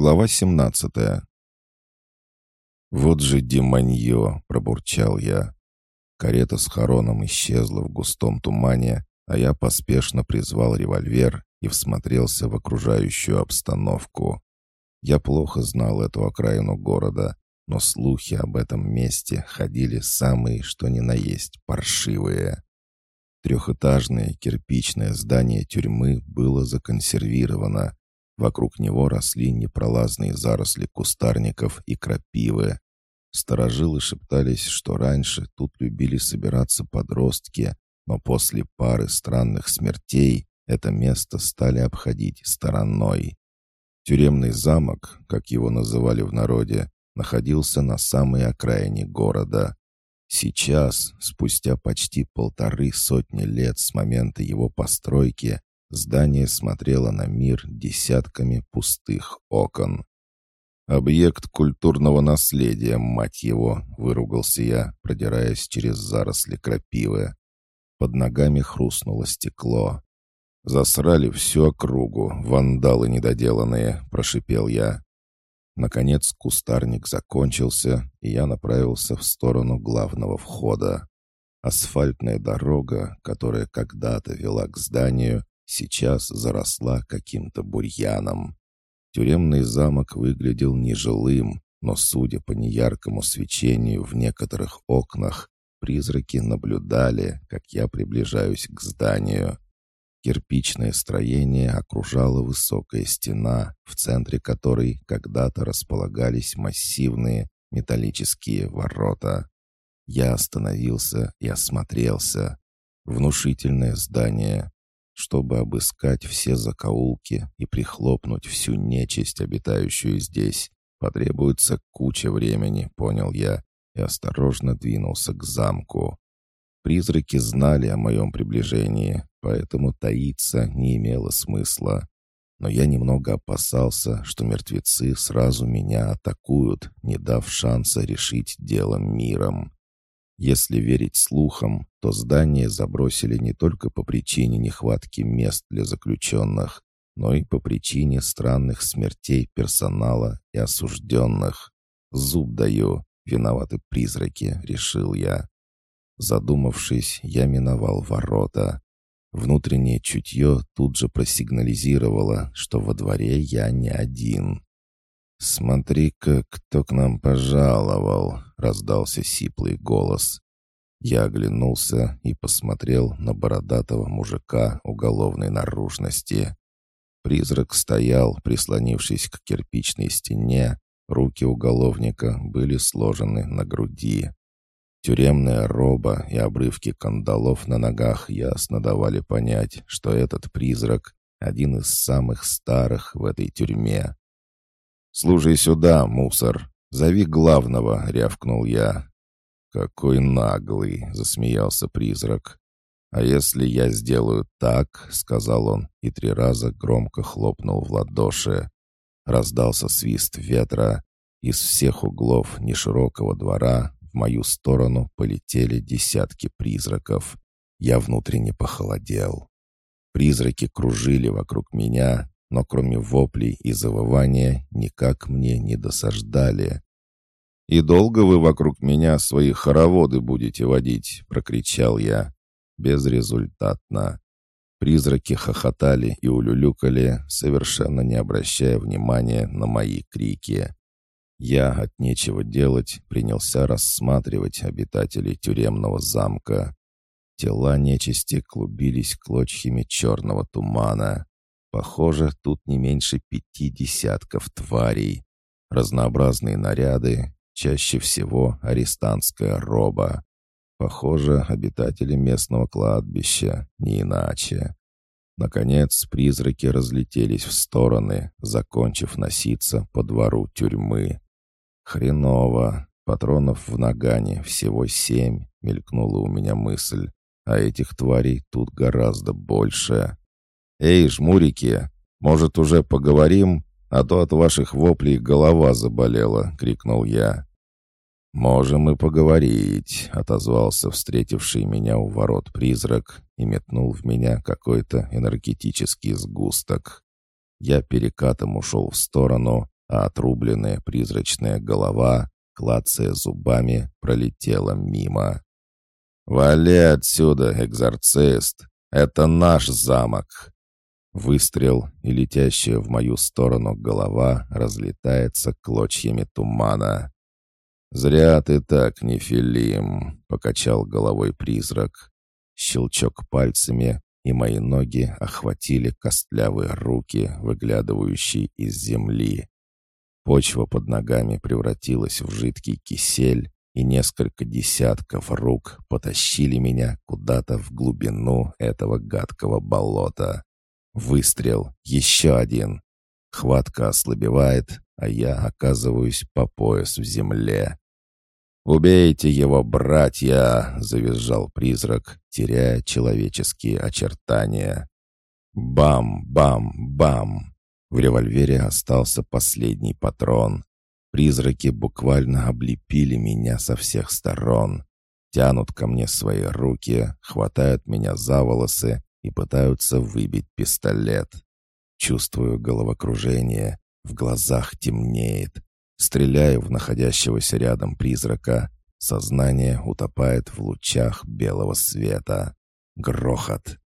Глава 17 «Вот же демонье!» — пробурчал я. Карета с хороном исчезла в густом тумане, а я поспешно призвал револьвер и всмотрелся в окружающую обстановку. Я плохо знал эту окраину города, но слухи об этом месте ходили самые, что ни на есть, паршивые. Трехэтажное кирпичное здание тюрьмы было законсервировано. Вокруг него росли непролазные заросли кустарников и крапивы. Старожилы шептались, что раньше тут любили собираться подростки, но после пары странных смертей это место стали обходить стороной. Тюремный замок, как его называли в народе, находился на самой окраине города. Сейчас, спустя почти полторы сотни лет с момента его постройки, здание смотрело на мир десятками пустых окон. «Объект культурного наследия, мать его!» — выругался я, продираясь через заросли крапивы. Под ногами хрустнуло стекло. «Засрали всю округу, вандалы недоделанные!» — прошипел я. Наконец кустарник закончился, и я направился в сторону главного входа. Асфальтная дорога, которая когда-то вела к зданию, сейчас заросла каким-то бурьяном. Тюремный замок выглядел нежилым, но, судя по неяркому свечению в некоторых окнах, призраки наблюдали, как я приближаюсь к зданию. Кирпичное строение окружала высокая стена, в центре которой когда-то располагались массивные металлические ворота. Я остановился и осмотрелся. Внушительное здание, чтобы обыскать все закоулки и прихлопнуть всю нечисть, обитающую здесь. Потребуется куча времени, понял я, и осторожно двинулся к замку. Призраки знали о моем приближении, поэтому таиться не имело смысла. Но я немного опасался, что мертвецы сразу меня атакуют, не дав шанса решить дело миром. Если верить слухам, то здание забросили не только по причине нехватки мест для заключенных, но и по причине странных смертей персонала и осужденных. Зуб даю, виноваты призраки, решил я. Задумавшись, я миновал ворота. Внутреннее чутье тут же просигнализировало, что во дворе я не один. «Смотри-ка, кто к нам пожаловал!» — раздался сиплый голос. Я оглянулся и посмотрел на бородатого мужика уголовной наружности. Призрак стоял, прислонившись к кирпичной стене, руки уголовника были сложены на груди. Тюремная роба и обрывки кандалов на ногах ясно давали понять, что этот призрак — один из самых старых в этой тюрьме. «Служи сюда, мусор! Зови главного!» — рявкнул я. «Какой наглый!» — засмеялся призрак. «А если я сделаю так?» — сказал он и три раза громко хлопнул в ладоши. Раздался свист ветра. Из всех углов неширокого двора в мою сторону полетели десятки призраков. Я внутренне похолодел. Призраки кружили вокруг меня, но кроме воплей и завывания никак мне не досаждали. «И долго вы вокруг меня свои хороводы будете водить?» — прокричал я. Безрезультатно. Призраки хохотали и улюлюкали, совершенно не обращая внимания на мои крики. Я от нечего делать принялся рассматривать обитателей тюремного замка. Тела нечисти клубились клочьями черного тумана. Похоже, тут не меньше пяти десятков тварей. Разнообразные наряды, чаще всего арестантская роба. Похоже, обитатели местного кладбища, не иначе. Наконец, призраки разлетелись в стороны, закончив носиться по двору тюрьмы. «Хреново. Патронов в нагане всего семь», — мелькнула у меня мысль. «А этих тварей тут гораздо больше». «Эй, жмурики, может, уже поговорим? А то от ваших воплей голова заболела», — крикнул я. «Можем и поговорить», — отозвался встретивший меня у ворот призрак и метнул в меня какой-то энергетический сгусток. Я перекатом ушел в сторону, а отрубленная призрачная голова, клацая зубами, пролетела мимо. «Вали отсюда, экзорцист! Это наш замок!» Выстрел, и летящая в мою сторону голова разлетается клочьями тумана. «Зря ты так, Нефилим!» — покачал головой призрак. Щелчок пальцами, и мои ноги охватили костлявые руки, выглядывающие из земли. Почва под ногами превратилась в жидкий кисель, и несколько десятков рук потащили меня куда-то в глубину этого гадкого болота. Выстрел, еще один. Хватка ослабевает, а я оказываюсь по пояс в земле. «Убейте его, братья!» — завизжал призрак, теряя человеческие очертания. Бам-бам-бам! В револьвере остался последний патрон. Призраки буквально облепили меня со всех сторон. Тянут ко мне свои руки, хватают меня за волосы и пытаются выбить пистолет. Чувствую головокружение, в глазах темнеет. Стреляю в находящегося рядом призрака. Сознание утопает в лучах белого света. Грохот.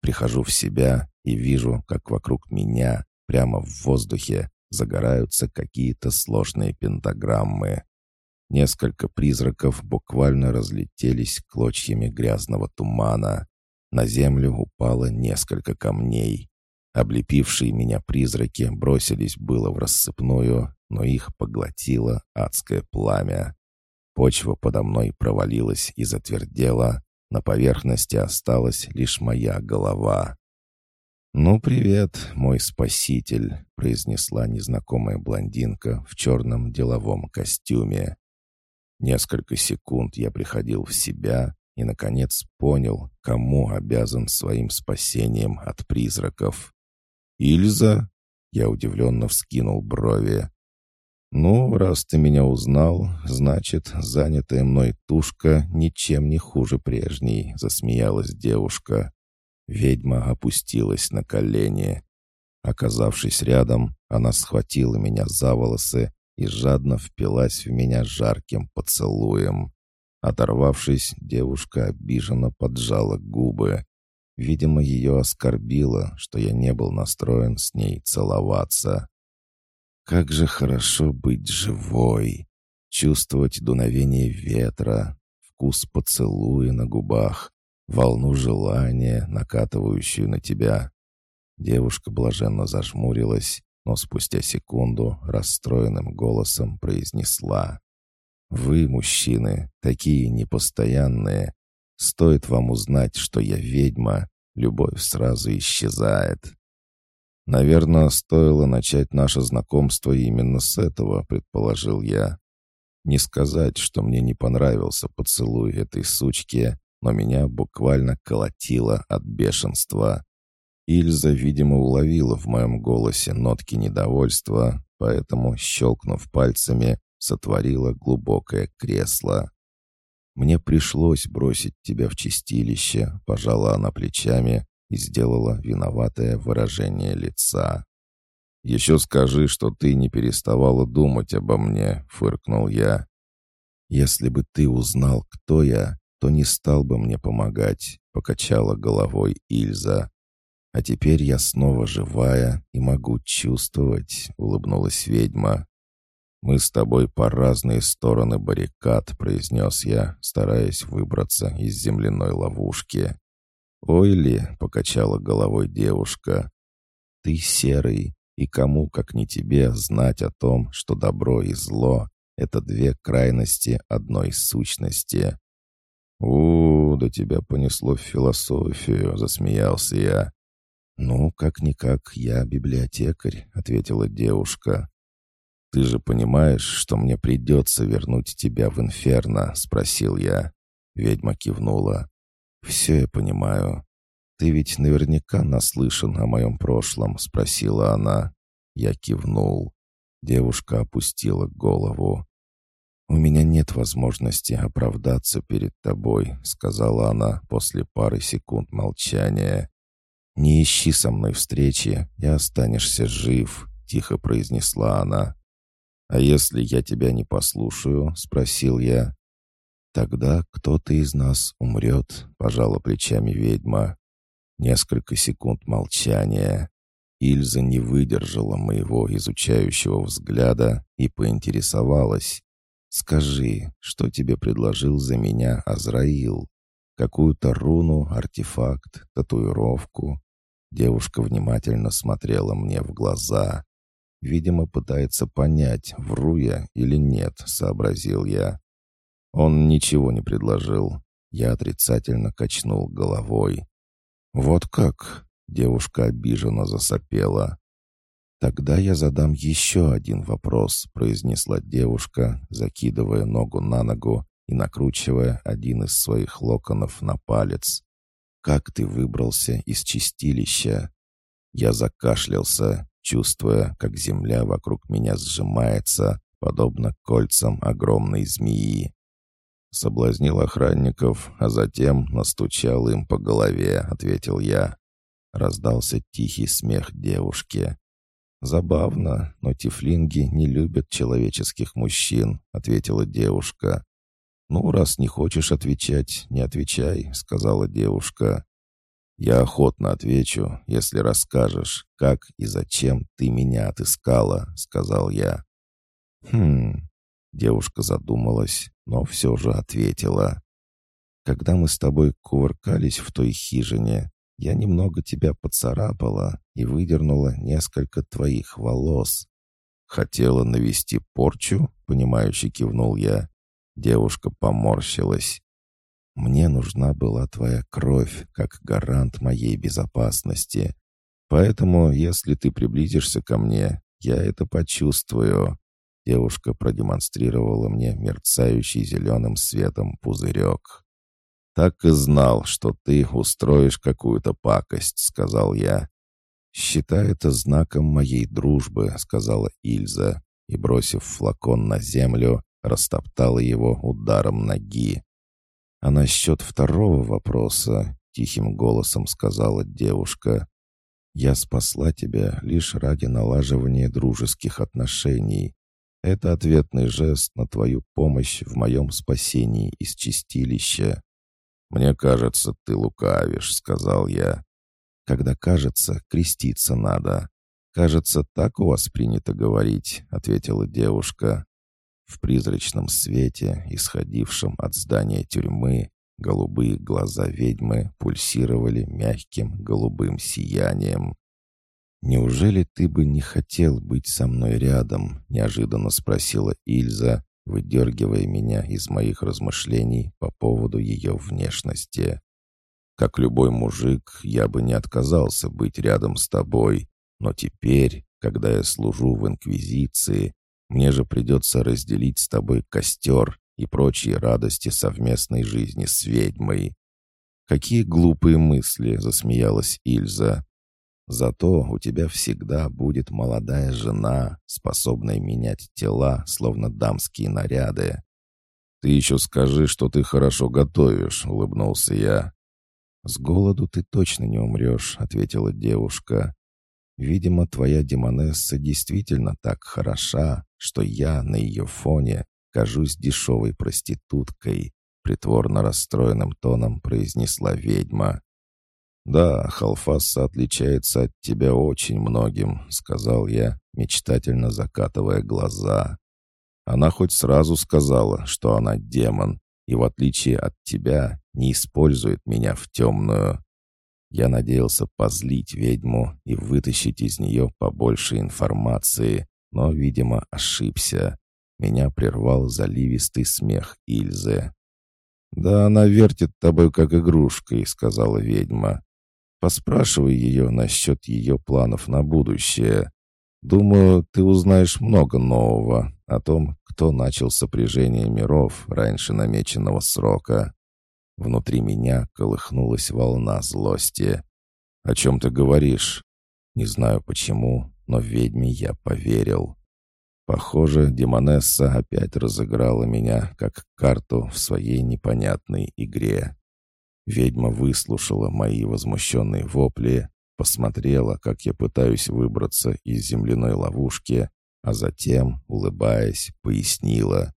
Прихожу в себя и вижу, как вокруг меня, прямо в воздухе, загораются какие-то сложные пентаграммы. Несколько призраков буквально разлетелись клочьями грязного тумана. На землю упало несколько камней. Облепившие меня призраки бросились было в рассыпную, но их поглотило адское пламя. Почва подо мной провалилась и затвердела, на поверхности осталась лишь моя голова. «Ну, привет, мой спаситель», — произнесла незнакомая блондинка в черном деловом костюме. Несколько секунд я приходил в себя и, наконец, понял, кому обязан своим спасением от призраков. «Ильза?» — я удивленно вскинул брови. «Ну, раз ты меня узнал, значит, занятая мной тушка ничем не хуже прежней», — засмеялась девушка. Ведьма опустилась на колени. Оказавшись рядом, она схватила меня за волосы и жадно впилась в меня жарким поцелуем. Оторвавшись, девушка обиженно поджала губы. Видимо, ее оскорбило, что я не был настроен с ней целоваться. Как же хорошо быть живой, чувствовать дуновение ветра, вкус поцелуя на губах, волну желания, накатывающую на тебя. Девушка блаженно зажмурилась, но спустя секунду расстроенным голосом произнесла. «Вы, мужчины, такие непостоянные. Стоит вам узнать, что я ведьма, любовь сразу исчезает». «Наверное, стоило начать наше знакомство именно с этого», — предположил я. Не сказать, что мне не понравился поцелуй этой сучки, но меня буквально колотило от бешенства. Ильза, видимо, уловила в моем голосе нотки недовольства, поэтому, щелкнув пальцами, сотворила глубокое кресло. «Мне пришлось бросить тебя в чистилище», — пожала она плечами и сделала виноватое выражение лица. «Еще скажи, что ты не переставала думать обо мне», — фыркнул я. «Если бы ты узнал, кто я, то не стал бы мне помогать», — покачала головой Ильза. «А теперь я снова живая и могу чувствовать», — улыбнулась ведьма. «Мы с тобой по разные стороны баррикад», — произнес я, стараясь выбраться из земляной ловушки. «Ой ли», — покачала головой девушка, — «ты серый, и кому, как не тебе, знать о том, что добро и зло — это две крайности одной сущности. «У, да тебя понесло в философию», — засмеялся я. «Ну, как-никак, я библиотекарь», — ответила девушка. «Ты же понимаешь, что мне придется вернуть тебя в инферно?» — спросил я. Ведьма кивнула. «Все я понимаю. Ты ведь наверняка наслышан о моем прошлом?» — спросила она. Я кивнул. Девушка опустила голову. «У меня нет возможности оправдаться перед тобой», — сказала она после пары секунд молчания. «Не ищи со мной встречи и останешься жив», — тихо произнесла она. «А если я тебя не послушаю?» — спросил я. «Тогда кто-то из нас умрет», — пожала плечами ведьма. Несколько секунд молчания. Ильза не выдержала моего изучающего взгляда и поинтересовалась. «Скажи, что тебе предложил за меня Азраил? Какую-то руну, артефакт, татуировку?» Девушка внимательно смотрела мне в глаза. Видимо, пытается понять, вру я или нет, сообразил я. Он ничего не предложил. Я отрицательно качнул головой. «Вот как?» — девушка обиженно засопела. «Тогда я задам еще один вопрос», — произнесла девушка, закидывая ногу на ногу и накручивая один из своих локонов на палец. «Как ты выбрался из чистилища?» Я закашлялся, чувствуя, как земля вокруг меня сжимается, подобно кольцам огромной змеи. Соблазнил охранников, а затем настучал им по голове, ответил я. Раздался тихий смех девушки. «Забавно, но тифлинги не любят человеческих мужчин», — ответила девушка. «Ну, раз не хочешь отвечать, не отвечай», — сказала девушка. «Я охотно отвечу, если расскажешь, как и зачем ты меня отыскала», — сказал я. «Хм...» — девушка задумалась, но все же ответила. «Когда мы с тобой кувыркались в той хижине, я немного тебя поцарапала и выдернула несколько твоих волос. Хотела навести порчу, понимающе кивнул я. Девушка поморщилась. Мне нужна была твоя кровь, как гарант моей безопасности. Поэтому, если ты приблизишься ко мне, я это почувствую. Девушка продемонстрировала мне мерцающий зеленым светом пузырек. «Так и знал, что ты устроишь какую-то пакость», — сказал я. «Считай это знаком моей дружбы», — сказала Ильза, и, бросив флакон на землю, растоптала его ударом ноги. «А насчет второго вопроса», — тихим голосом сказала девушка, «я спасла тебя лишь ради налаживания дружеских отношений. Это ответный жест на твою помощь в моем спасении из чистилища. «Мне кажется, ты лукавишь», — сказал я. «Когда кажется, креститься надо. Кажется, так у вас принято говорить», — ответила девушка. В призрачном свете, исходившем от здания тюрьмы, голубые глаза ведьмы пульсировали мягким голубым сиянием. «Неужели ты бы не хотел быть со мной рядом?» — неожиданно спросила Ильза, выдергивая меня из моих размышлений по поводу ее внешности. Как любой мужик, я бы не отказался быть рядом с тобой, но теперь, когда я служу в Инквизиции, мне же придется разделить с тобой костер и прочие радости совместной жизни с ведьмой. «Какие глупые мысли!» — засмеялась Ильза. Зато у тебя всегда будет молодая жена, способная менять тела, словно дамские наряды. «Ты еще скажи, что ты хорошо готовишь», — улыбнулся я. «С голоду ты точно не умрешь», — ответила девушка. «Видимо, твоя демонесса действительно так хороша, что я на ее фоне кажусь дешевой проституткой», — притворно расстроенным тоном произнесла ведьма. «Да, Халфаса отличается от тебя очень многим», — сказал я, мечтательно закатывая глаза. Она хоть сразу сказала, что она демон, и в отличие от тебя не использует меня в темную. Я надеялся позлить ведьму и вытащить из нее побольше информации, но, видимо, ошибся. Меня прервал заливистый смех Ильзы. «Да она вертит тобой как игрушкой», — сказала ведьма. Поспрашивай ее насчет ее планов на будущее. Думаю, ты узнаешь много нового о том, кто начал сопряжение миров раньше намеченного срока. Внутри меня колыхнулась волна злости. «О чем ты говоришь?» Не знаю почему, но ведьме я поверил. Похоже, Демонесса опять разыграла меня как карту в своей непонятной игре. Ведьма выслушала мои возмущенные вопли, посмотрела, как я пытаюсь выбраться из земляной ловушки, а затем, улыбаясь, пояснила.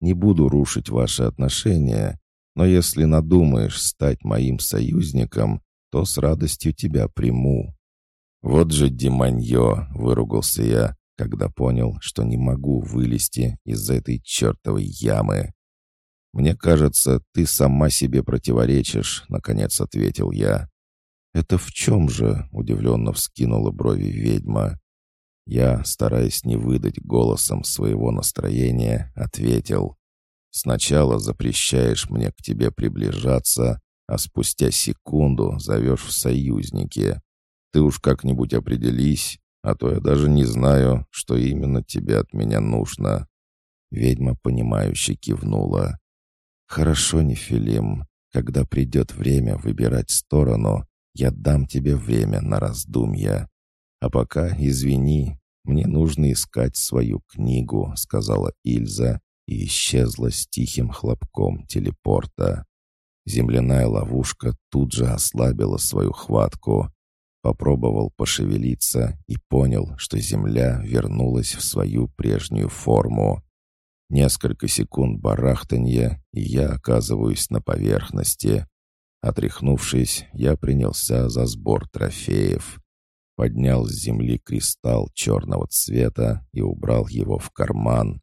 «Не буду рушить ваши отношения, но если надумаешь стать моим союзником, то с радостью тебя приму». «Вот же демонье!» — выругался я, когда понял, что не могу вылезти из этой чертовой ямы. «Мне кажется, ты сама себе противоречишь», — наконец ответил я. «Это в чем же?» — удивленно вскинула брови ведьма. Я, стараясь не выдать голосом своего настроения, ответил. «Сначала запрещаешь мне к тебе приближаться, а спустя секунду зовешь в союзники. Ты уж как-нибудь определись, а то я даже не знаю, что именно тебе от меня нужно». Ведьма, понимающе кивнула. «Хорошо, Нефилим, когда придет время выбирать сторону, я дам тебе время на раздумья. А пока, извини, мне нужно искать свою книгу», — сказала Ильза и исчезла с тихим хлопком телепорта. Земляная ловушка тут же ослабила свою хватку. Попробовал пошевелиться и понял, что земля вернулась в свою прежнюю форму. Несколько секунд барахтанья, и я оказываюсь на поверхности. Отряхнувшись, я принялся за сбор трофеев. Поднял с земли кристалл черного цвета и убрал его в карман.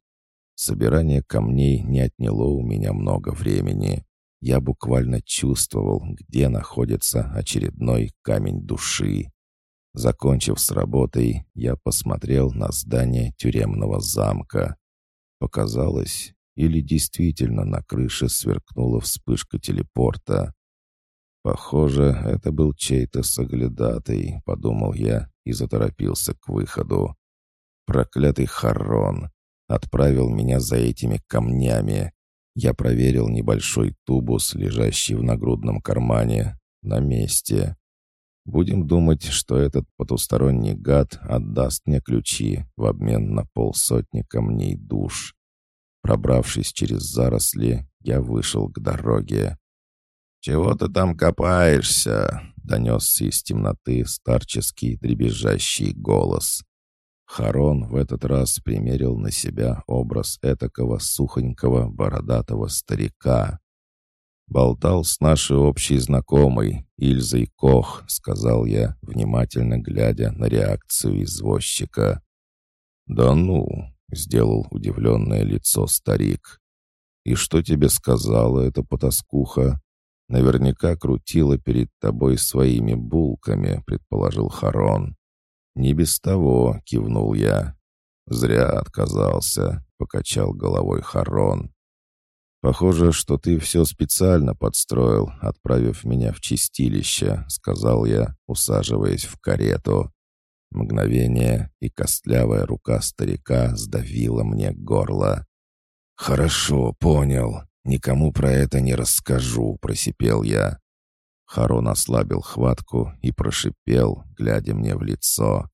Собирание камней не отняло у меня много времени. Я буквально чувствовал, где находится очередной камень души. Закончив с работой, я посмотрел на здание тюремного замка. Показалось, или действительно на крыше сверкнула вспышка телепорта. «Похоже, это был чей-то соглядатый», — подумал я и заторопился к выходу. «Проклятый Харрон! Отправил меня за этими камнями!» Я проверил небольшой тубус, лежащий в нагрудном кармане. На месте. Будем думать, что этот потусторонний гад отдаст мне ключи в обмен на полсотни камней душ. Пробравшись через заросли, я вышел к дороге. «Чего ты там копаешься?» — донесся из темноты старческий дребезжащий голос. Харон в этот раз примерил на себя образ этакого сухонького бородатого старика. «Болтал с нашей общей знакомой, Ильзой Кох», — сказал я, внимательно глядя на реакцию извозчика. «Да ну!» — сделал удивленное лицо старик. «И что тебе сказала эта потаскуха?» «Наверняка крутила перед тобой своими булками», — предположил Харон. «Не без того», — кивнул я. «Зря отказался», — покачал головой Харон. «Похоже, что ты все специально подстроил, отправив меня в чистилище», — сказал я, усаживаясь в карету. Мгновение, и костлявая рука старика сдавила мне горло. «Хорошо, понял. Никому про это не расскажу», — просипел я. Харон ослабил хватку и прошипел, глядя мне в лицо.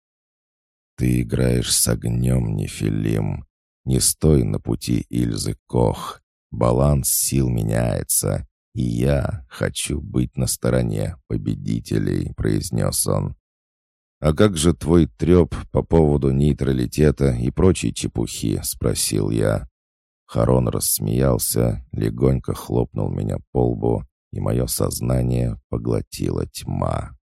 «Ты играешь с огнем, Нефилим. Не стой на пути Ильзы Кох. Баланс сил меняется, и я хочу быть на стороне победителей», — произнес он. «А как же твой треп по поводу нейтралитета и прочей чепухи?» — спросил я. Харон рассмеялся, легонько хлопнул меня по лбу, и мое сознание поглотила тьма.